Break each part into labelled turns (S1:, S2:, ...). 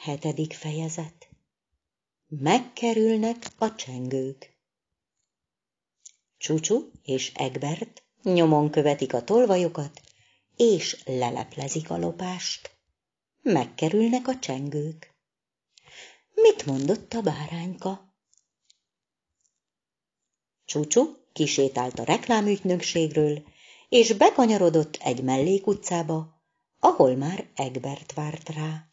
S1: Hetedik fejezet Megkerülnek a csengők. Csúcsú és Egbert nyomon követik a tolvajokat, és leleplezik a lopást. Megkerülnek a csengők. Mit mondott a bárányka? Csúcsú kisétált a reklámügynökségről, és bekanyarodott egy mellékutcába, ahol már Egbert várt rá.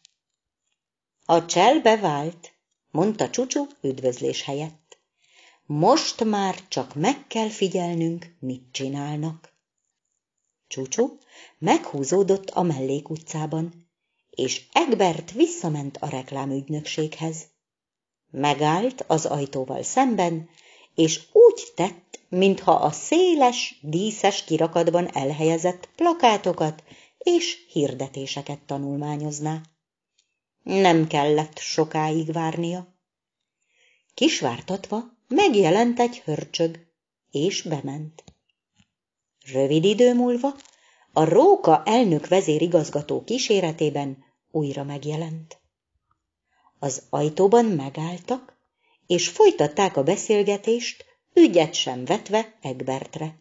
S1: A csel bevált, mondta Csucsu üdvözlés helyett. Most már csak meg kell figyelnünk, mit csinálnak. Csucsu meghúzódott a mellékutcában, és Egbert visszament a reklámügynökséghez. Megállt az ajtóval szemben, és úgy tett, mintha a széles, díszes kirakatban elhelyezett plakátokat és hirdetéseket tanulmányozná. Nem kellett sokáig várnia. Kisvártatva megjelent egy hörcsög, és bement. Rövid idő múlva a Róka elnök vezérigazgató kíséretében újra megjelent. Az ajtóban megálltak, és folytatták a beszélgetést, ügyet sem vetve Egbertre.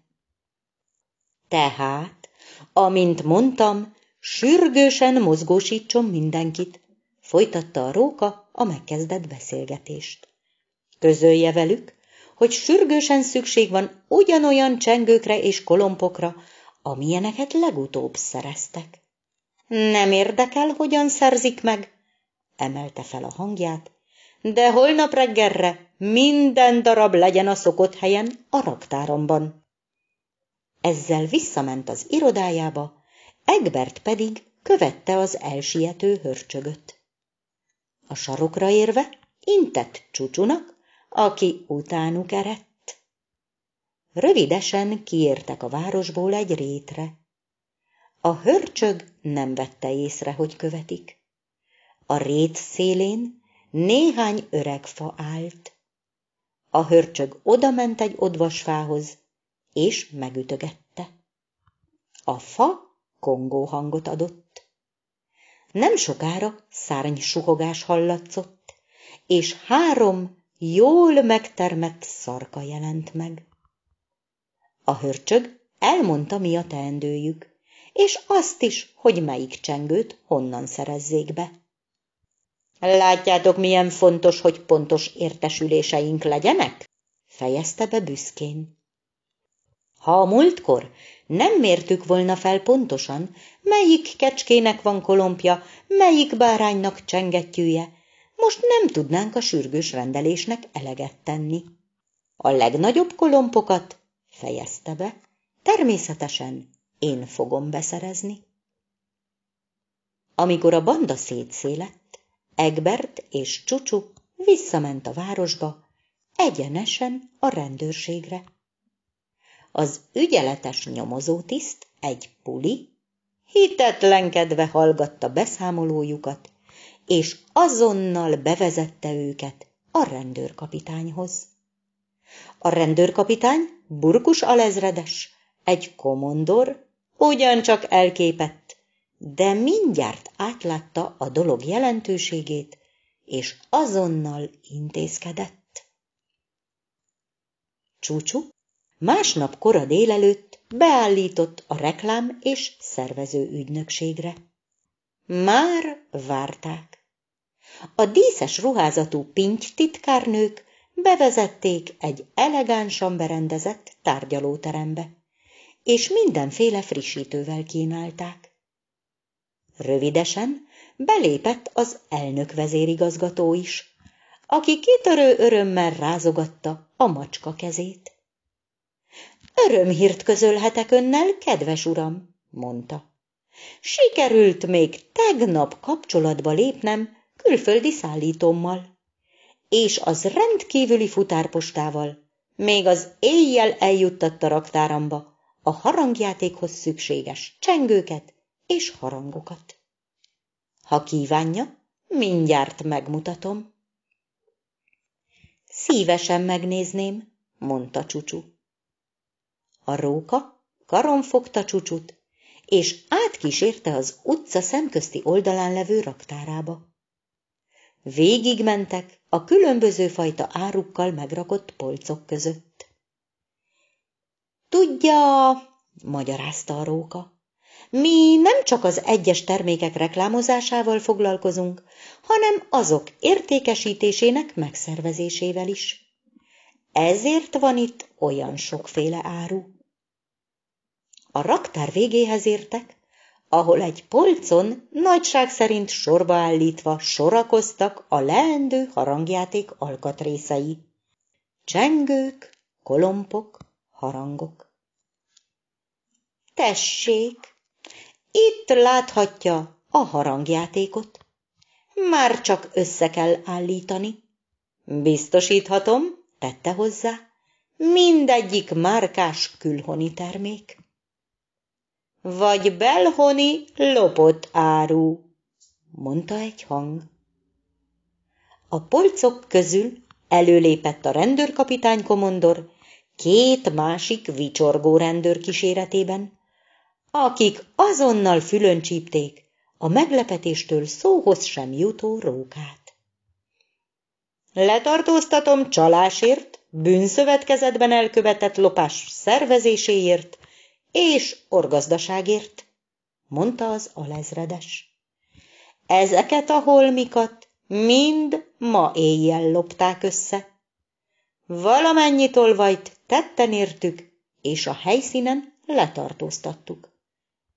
S1: Tehát, amint mondtam, sürgősen mozgósítson mindenkit, folytatta a róka a megkezdett beszélgetést. Közölje velük, hogy sürgősen szükség van ugyanolyan csengőkre és kolompokra, amilyeneket legutóbb szereztek. Nem érdekel, hogyan szerzik meg, emelte fel a hangját, de holnap reggelre minden darab legyen a szokott helyen a raktáromban. Ezzel visszament az irodájába, Egbert pedig követte az elsiető hörcsögöt. A sarokra érve intett csúcsunak, aki utánuk erett. Rövidesen kiértek a városból egy rétre. A hörcsög nem vette észre, hogy követik. A rét szélén néhány öreg fa állt. A hörcsög odament egy odvasfához, és megütögette. A fa kongó hangot adott. Nem sokára szárnysuhogás hallatszott, és három jól megtermett szarka jelent meg. A hörcsög elmondta, mi a teendőjük, és azt is, hogy melyik csengőt honnan szerezzék be. Látjátok, milyen fontos, hogy pontos értesüléseink legyenek? fejezte be büszkén. Ha a múltkor nem mértük volna fel pontosan, melyik kecskének van kolompja, melyik báránynak csengettyűje. Most nem tudnánk a sürgős rendelésnek eleget tenni. A legnagyobb kolompokat, fejezte be, természetesen én fogom beszerezni. Amikor a banda szétszélett, Egbert és Csucsu visszament a városba, egyenesen a rendőrségre. Az ügyeletes nyomozótiszt, egy puli, hitetlenkedve hallgatta beszámolójukat, és azonnal bevezette őket a rendőrkapitányhoz. A rendőrkapitány, burkus alezredes, egy komondor, ugyancsak elképett, de mindjárt átlátta a dolog jelentőségét, és azonnal intézkedett. Csúcsú Másnap kora délelőtt beállított a reklám és szervező ügynökségre. Már várták. A díszes ruházatú pinty titkárnők bevezették egy elegánsan berendezett tárgyalóterembe, és mindenféle frissítővel kínálták. Rövidesen belépett az elnök vezérigazgató is, aki kitörő örömmel rázogatta a macska kezét. Örömhírt közölhetek önnel, kedves uram, mondta. Sikerült még tegnap kapcsolatba lépnem külföldi szállítómmal, és az rendkívüli futárpostával még az éjjel eljuttatta raktáramba a harangjátékhoz szükséges csengőket és harangokat. Ha kívánja, mindjárt megmutatom. Szívesen megnézném, mondta Csucsu. A róka karon fogta csúcsut, és átkísérte az utca szemközti oldalán levő raktárába. Végigmentek a különböző fajta árukkal megrakott polcok között. Tudja, magyarázta a róka, mi nem csak az egyes termékek reklámozásával foglalkozunk, hanem azok értékesítésének megszervezésével is. Ezért van itt olyan sokféle áru. A raktár végéhez értek, ahol egy polcon nagyság szerint sorba állítva sorakoztak a leendő harangjáték alkatrészei. Csengők, kolompok, harangok. Tessék, itt láthatja a harangjátékot. Már csak össze kell állítani. Biztosíthatom, tette hozzá, mindegyik márkás külhoni termék vagy belhoni lopott áru, mondta egy hang. A polcok közül előlépett a rendőrkapitány komondor, két másik vicsorgó rendőr kíséretében, akik azonnal fülön csípték a meglepetéstől szóhoz sem jutó rókát. Letartóztatom csalásért, bűnszövetkezetben elkövetett lopás szervezéséért, és orgazdaságért, mondta az alezredes. Ezeket a holmikat mind ma éjjel lopták össze. Valamennyi tolvajt tetten értük, és a helyszínen letartóztattuk.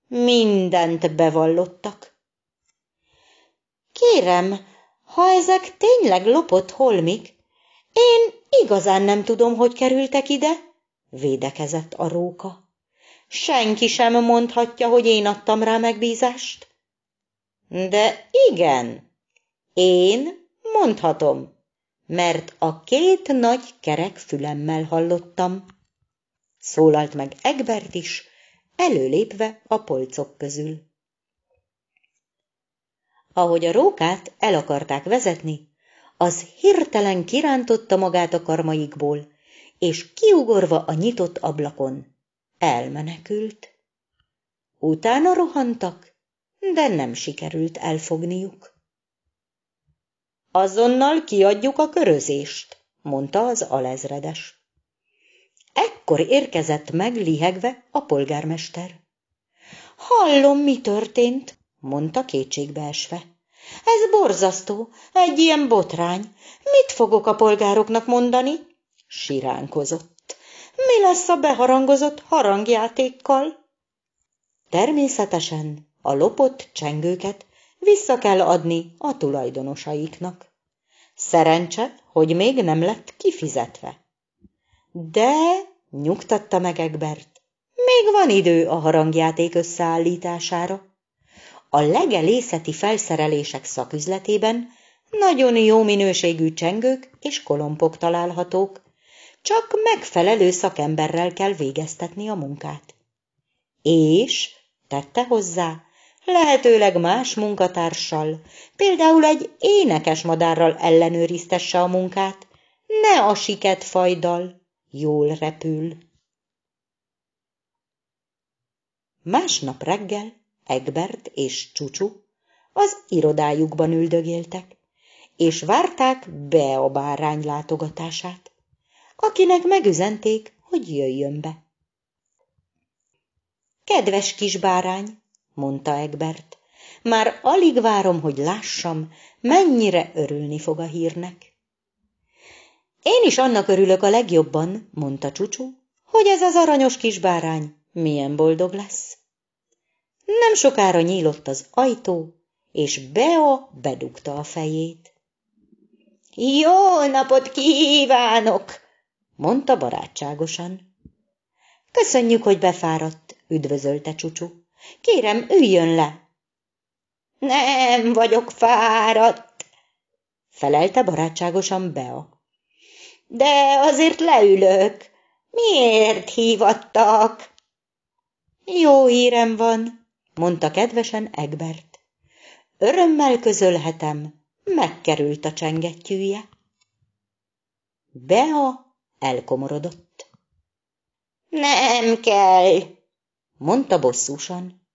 S1: Mindent bevallottak. Kérem, ha ezek tényleg lopott holmik, én igazán nem tudom, hogy kerültek ide, védekezett a róka. Senki sem mondhatja, hogy én adtam rá megbízást. De igen, én mondhatom, mert a két nagy kerek fülemmel hallottam. Szólalt meg Egbert is, előlépve a polcok közül. Ahogy a rókát el akarták vezetni, az hirtelen kirántotta magát a karmaikból, és kiugorva a nyitott ablakon Elmenekült. Utána rohantak, de nem sikerült elfogniuk. Azonnal kiadjuk a körözést, mondta az alezredes. Ekkor érkezett meg lihegve a polgármester. Hallom, mi történt, mondta kétségbeesve. Ez borzasztó, egy ilyen botrány. Mit fogok a polgároknak mondani? Siránkozott. Mi lesz a beharangozott harangjátékkal? Természetesen a lopott csengőket vissza kell adni a tulajdonosaiknak. Szerencse, hogy még nem lett kifizetve. De, nyugtatta meg Egbert, még van idő a harangjáték összeállítására. A legelészeti felszerelések szaküzletében nagyon jó minőségű csengők és kolompok találhatók, csak megfelelő szakemberrel kell végeztetni a munkát. És, tette hozzá, lehetőleg más munkatársal, például egy énekes madárral ellenőriztesse a munkát, ne a siket fajdal, jól repül. Másnap reggel Egbert és Csúcsú az irodájukban üldögéltek, és várták be a bárány látogatását akinek megüzenték, hogy jöjjön be. Kedves kis bárány, mondta Egbert, már alig várom, hogy lássam, mennyire örülni fog a hírnek. Én is annak örülök a legjobban, mondta Csucsú, hogy ez az aranyos kis bárány milyen boldog lesz. Nem sokára nyílott az ajtó, és Bea bedugta a fejét. Jó napot kívánok! Mondta barátságosan. Köszönjük, hogy befáradt, üdvözölte Csucsu. Kérem, üljön le. Nem vagyok fáradt, felelte barátságosan Bea. De azért leülök. Miért hívattak? Jó hírem van, mondta kedvesen Egbert. Örömmel közölhetem, megkerült a csengettyűje. Bea elkomorodott. Nem kell, mondta bosszúsan.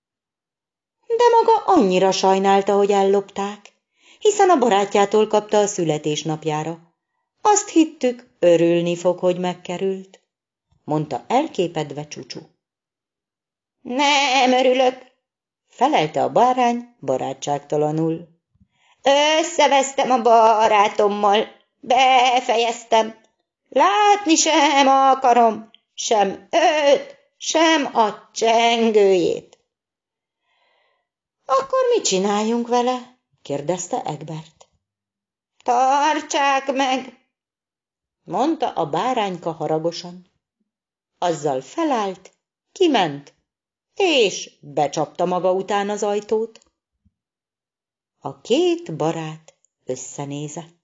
S1: De maga annyira sajnálta, hogy ellopták. hiszen a barátjától kapta a születésnapjára. Azt hittük, örülni fog, hogy megkerült, mondta elképedve csúcsú. Nem örülök, felelte a bárány barátságtalanul. Összevesztem a barátommal, befejeztem. Látni sem akarom, sem őt, sem a csengőjét. Akkor mit csináljunk vele? kérdezte Egbert. Tartsák meg, mondta a bárányka haragosan. Azzal felállt, kiment, és becsapta maga után az ajtót. A két barát összenézett.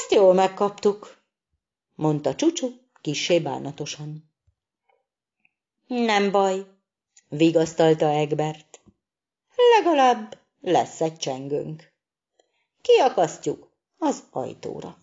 S1: Ezt jól megkaptuk, mondta Csucsu kissé bánatosan. Nem baj, vigasztalta Egbert. Legalább lesz egy csengőnk. Kiakasztjuk az ajtóra.